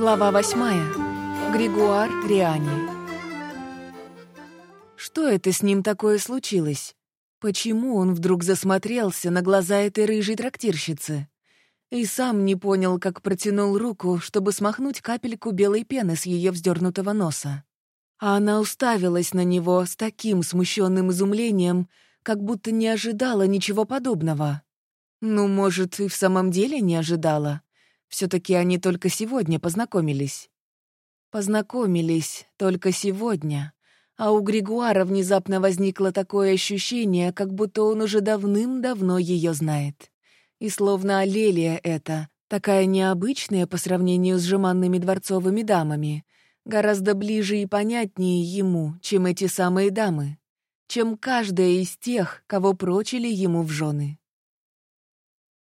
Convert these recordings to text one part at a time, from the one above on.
Глава восьмая. Григуар Риани. Что это с ним такое случилось? Почему он вдруг засмотрелся на глаза этой рыжей трактирщицы? И сам не понял, как протянул руку, чтобы смахнуть капельку белой пены с ее вздернутого носа. А она уставилась на него с таким смущенным изумлением, как будто не ожидала ничего подобного. Ну, может, и в самом деле не ожидала. Все таки они только сегодня познакомились. Познакомились только сегодня. А у Григуара внезапно возникло такое ощущение, как будто он уже давным-давно ее знает. И словно Алелия это, такая необычная по сравнению с жеманными дворцовыми дамами, гораздо ближе и понятнее ему, чем эти самые дамы, чем каждая из тех, кого прочили ему в жены.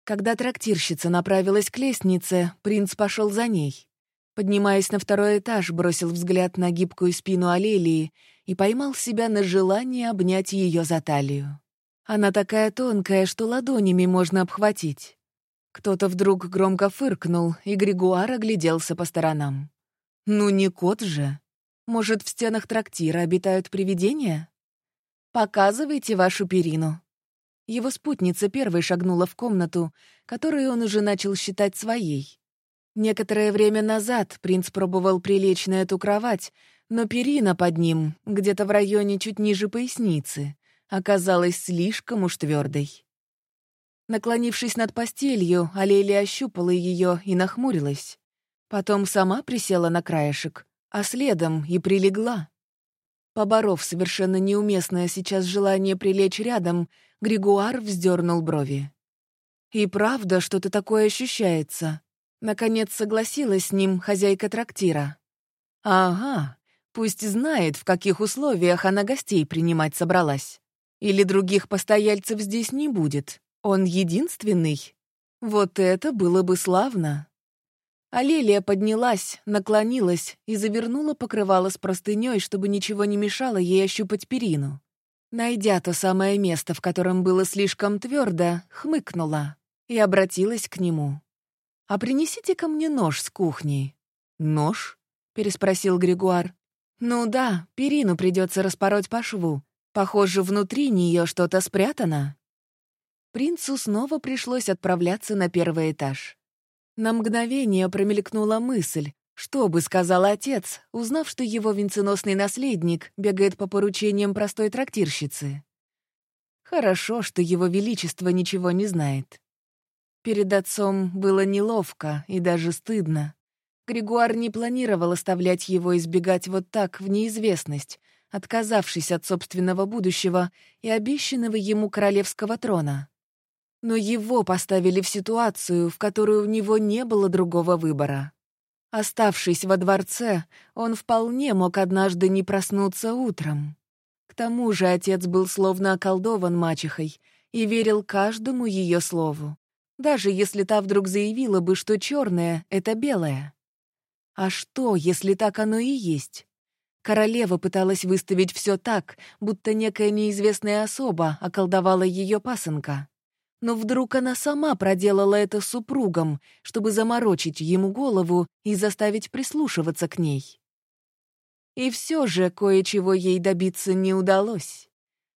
Когда трактирщица направилась к лестнице, принц пошел за ней. Поднимаясь на второй этаж, бросил взгляд на гибкую спину Алелии и поймал себя на желании обнять ее за талию. Она такая тонкая, что ладонями можно обхватить. Кто-то вдруг громко фыркнул, и Григуар огляделся по сторонам. «Ну не кот же! Может, в стенах трактира обитают привидения? Показывайте вашу перину». Его спутница первой шагнула в комнату, которую он уже начал считать своей. Некоторое время назад принц пробовал прилечь на эту кровать, но перина под ним, где-то в районе чуть ниже поясницы, оказалась слишком уж твердой. Наклонившись над постелью, Алелия ощупала ее и нахмурилась. Потом сама присела на краешек, а следом и прилегла. Поборов совершенно неуместное сейчас желание прилечь рядом, Григуар вздернул брови. «И правда что-то такое ощущается?» Наконец согласилась с ним хозяйка трактира. «Ага, пусть знает, в каких условиях она гостей принимать собралась. Или других постояльцев здесь не будет. Он единственный. Вот это было бы славно. Алелия поднялась, наклонилась и завернула покрывало с простыней, чтобы ничего не мешало ей ощупать перину. Найдя то самое место, в котором было слишком твердо, хмыкнула и обратилась к нему. «А принесите ко мне нож с кухни». «Нож?» — переспросил Григуар. «Ну да, перину придется распороть по шву, Похоже, внутри нее что-то спрятано. Принцу снова пришлось отправляться на первый этаж. На мгновение промелькнула мысль, что бы сказал отец, узнав, что его венценосный наследник бегает по поручениям простой трактирщицы. Хорошо, что его величество ничего не знает. Перед отцом было неловко и даже стыдно. Григуар не планировал оставлять его избегать вот так в неизвестность, отказавшись от собственного будущего и обещанного ему королевского трона. Но его поставили в ситуацию, в которую у него не было другого выбора. Оставшись во дворце, он вполне мог однажды не проснуться утром. К тому же отец был словно околдован мачехой и верил каждому ее слову, даже если та вдруг заявила бы, что черное — это белое. А что, если так оно и есть? Королева пыталась выставить все так, будто некая неизвестная особа околдовала ее пасынка. Но вдруг она сама проделала это с супругом, чтобы заморочить ему голову и заставить прислушиваться к ней. И все же кое-чего ей добиться не удалось.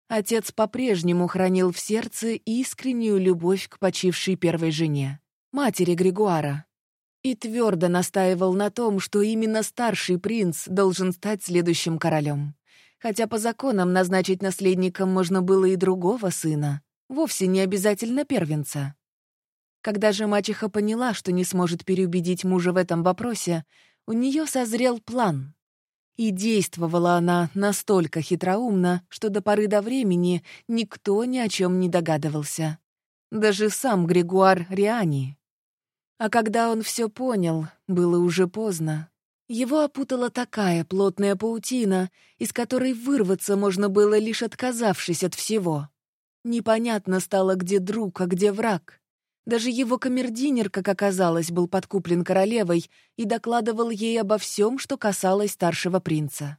Отец по-прежнему хранил в сердце искреннюю любовь к почившей первой жене, матери Григуара и твердо настаивал на том, что именно старший принц должен стать следующим королем. Хотя по законам назначить наследником можно было и другого сына, вовсе не обязательно первенца. Когда же мачеха поняла, что не сможет переубедить мужа в этом вопросе, у нее созрел план. И действовала она настолько хитроумно, что до поры до времени никто ни о чем не догадывался. Даже сам Григуар Риани. А когда он все понял, было уже поздно. Его опутала такая плотная паутина, из которой вырваться можно было, лишь отказавшись от всего. Непонятно стало, где друг, а где враг. Даже его камердинер, как оказалось, был подкуплен королевой и докладывал ей обо всем, что касалось старшего принца.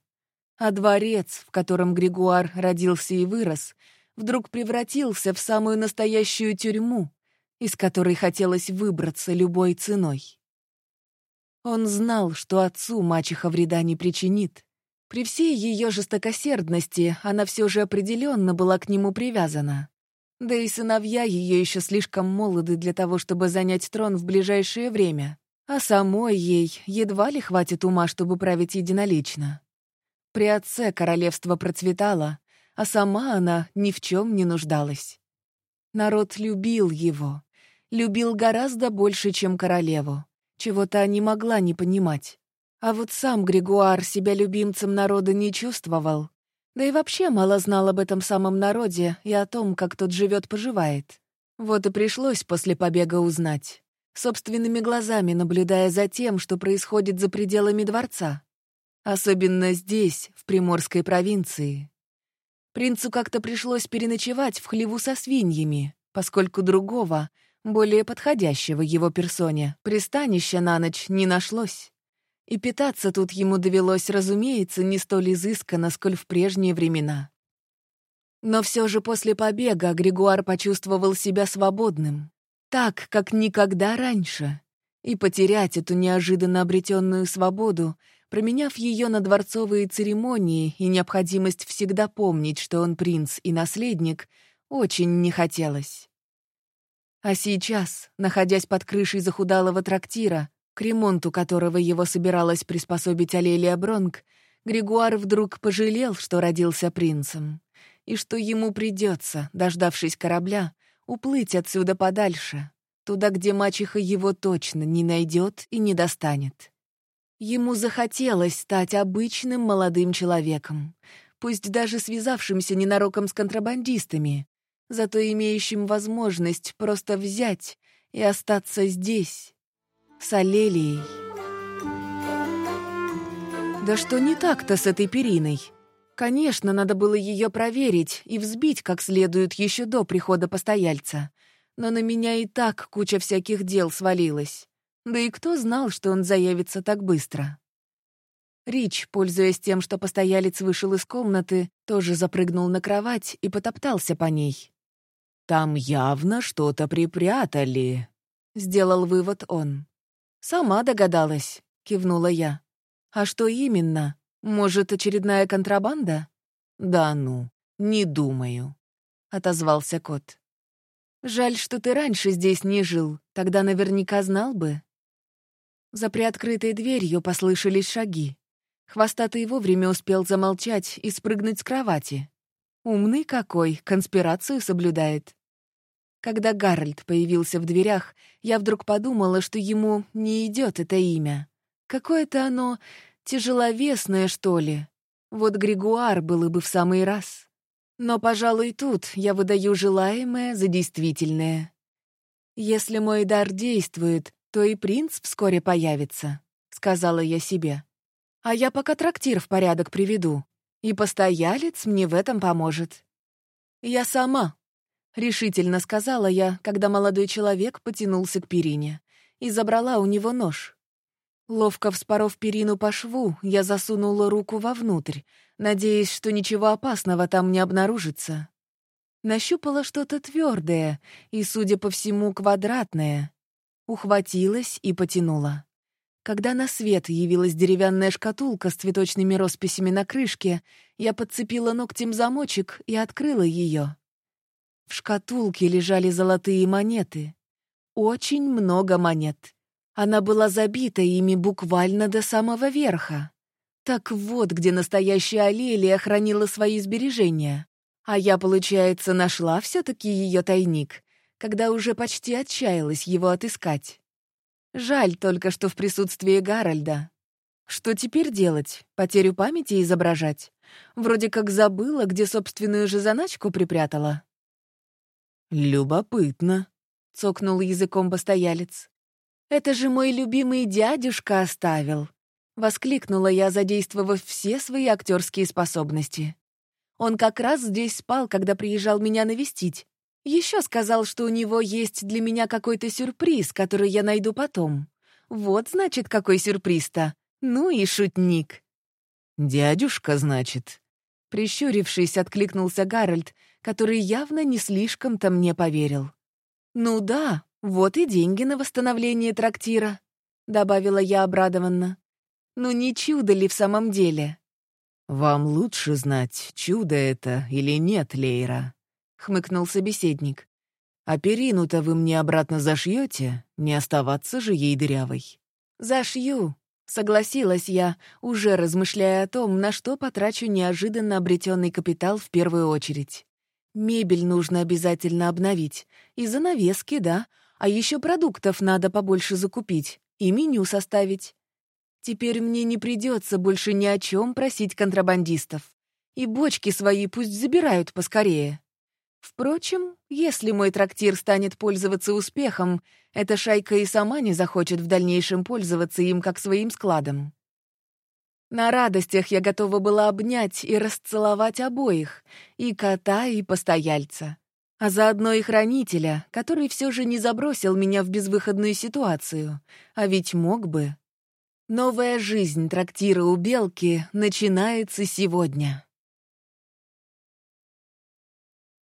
А дворец, в котором Григуар родился и вырос, вдруг превратился в самую настоящую тюрьму, из которой хотелось выбраться любой ценой. Он знал, что отцу мачеха вреда не причинит. При всей ее жестокосердности она все же определенно была к нему привязана. Да и сыновья ее еще слишком молоды для того, чтобы занять трон в ближайшее время, а самой ей едва ли хватит ума, чтобы править единолично. При отце королевство процветало, а сама она ни в чем не нуждалась. Народ любил его, любил гораздо больше, чем королеву. Чего-то не могла не понимать. А вот сам Григуар себя любимцем народа не чувствовал. Да и вообще мало знал об этом самом народе и о том, как тот живет-поживает. Вот и пришлось после побега узнать. Собственными глазами наблюдая за тем, что происходит за пределами дворца. Особенно здесь, в Приморской провинции. Принцу как-то пришлось переночевать в хлеву со свиньями, поскольку другого, более подходящего его персоне, пристанища на ночь не нашлось. И питаться тут ему довелось, разумеется, не столь изысканно, сколь в прежние времена. Но все же после побега Григуар почувствовал себя свободным, так, как никогда раньше. И потерять эту неожиданно обретенную свободу, променяв ее на дворцовые церемонии и необходимость всегда помнить, что он принц и наследник, очень не хотелось. А сейчас, находясь под крышей захудалого трактира, к ремонту которого его собиралась приспособить Алелия Бронк, Григуар вдруг пожалел, что родился принцем, и что ему придется, дождавшись корабля, уплыть отсюда подальше, туда, где мачеха его точно не найдет и не достанет. Ему захотелось стать обычным молодым человеком, пусть даже связавшимся ненароком с контрабандистами, зато имеющим возможность просто взять и остаться здесь, с Алелией. Да что не так-то с этой периной? Конечно, надо было ее проверить и взбить как следует еще до прихода постояльца. Но на меня и так куча всяких дел свалилась. Да и кто знал, что он заявится так быстро? Рич, пользуясь тем, что постоялец вышел из комнаты, тоже запрыгнул на кровать и потоптался по ней. «Там явно что-то припрятали», — сделал вывод он. «Сама догадалась», — кивнула я. «А что именно? Может, очередная контрабанда?» «Да ну, не думаю», — отозвался кот. «Жаль, что ты раньше здесь не жил, тогда наверняка знал бы». За приоткрытой дверью послышались шаги. Хвостатый вовремя успел замолчать и спрыгнуть с кровати. Умный какой, конспирацию соблюдает. Когда Гарольд появился в дверях, я вдруг подумала, что ему не идет это имя. Какое-то оно тяжеловесное, что ли. Вот Григуар было бы в самый раз. Но, пожалуй, тут я выдаю желаемое за действительное. Если мой дар действует, то и принц вскоре появится, — сказала я себе. А я пока трактир в порядок приведу, и постоялец мне в этом поможет. Я сама, — решительно сказала я, когда молодой человек потянулся к перине, и забрала у него нож. Ловко вспоров перину по шву, я засунула руку вовнутрь, надеясь, что ничего опасного там не обнаружится. Нащупала что-то твердое и, судя по всему, квадратное. Ухватилась и потянула. Когда на свет явилась деревянная шкатулка с цветочными росписями на крышке, я подцепила ногтем замочек и открыла ее. В шкатулке лежали золотые монеты. Очень много монет. Она была забита ими буквально до самого верха. Так вот, где настоящая Алелия хранила свои сбережения. А я, получается, нашла все-таки ее тайник, когда уже почти отчаялась его отыскать. Жаль только, что в присутствии Гарольда. Что теперь делать? Потерю памяти изображать? Вроде как забыла, где собственную же заначку припрятала. «Любопытно», — цокнул языком постоялец. «Это же мой любимый дядюшка оставил», — воскликнула я, задействовав все свои актерские способности. «Он как раз здесь спал, когда приезжал меня навестить. Еще сказал, что у него есть для меня какой-то сюрприз, который я найду потом. Вот, значит, какой сюрприз-то. Ну и шутник». «Дядюшка, значит?» Прищурившись, откликнулся Гарольд, который явно не слишком-то мне поверил. «Ну да, вот и деньги на восстановление трактира». — добавила я обрадованно. «Ну не чудо ли в самом деле?» «Вам лучше знать, чудо это или нет, Лейра», — хмыкнул собеседник. «А перину-то вы мне обратно зашьете, не оставаться же ей дырявой». «Зашью», — согласилась я, уже размышляя о том, на что потрачу неожиданно обретенный капитал в первую очередь. Мебель нужно обязательно обновить. И занавески, да. А еще продуктов надо побольше закупить. И меню составить. Теперь мне не придется больше ни о чем просить контрабандистов. И бочки свои пусть забирают поскорее. Впрочем, если мой трактир станет пользоваться успехом, эта шайка и сама не захочет в дальнейшем пользоваться им как своим складом. На радостях я готова была обнять и расцеловать обоих, и кота, и постояльца. А заодно и хранителя, который все же не забросил меня в безвыходную ситуацию. А ведь мог бы. Новая жизнь трактира у Белки начинается сегодня.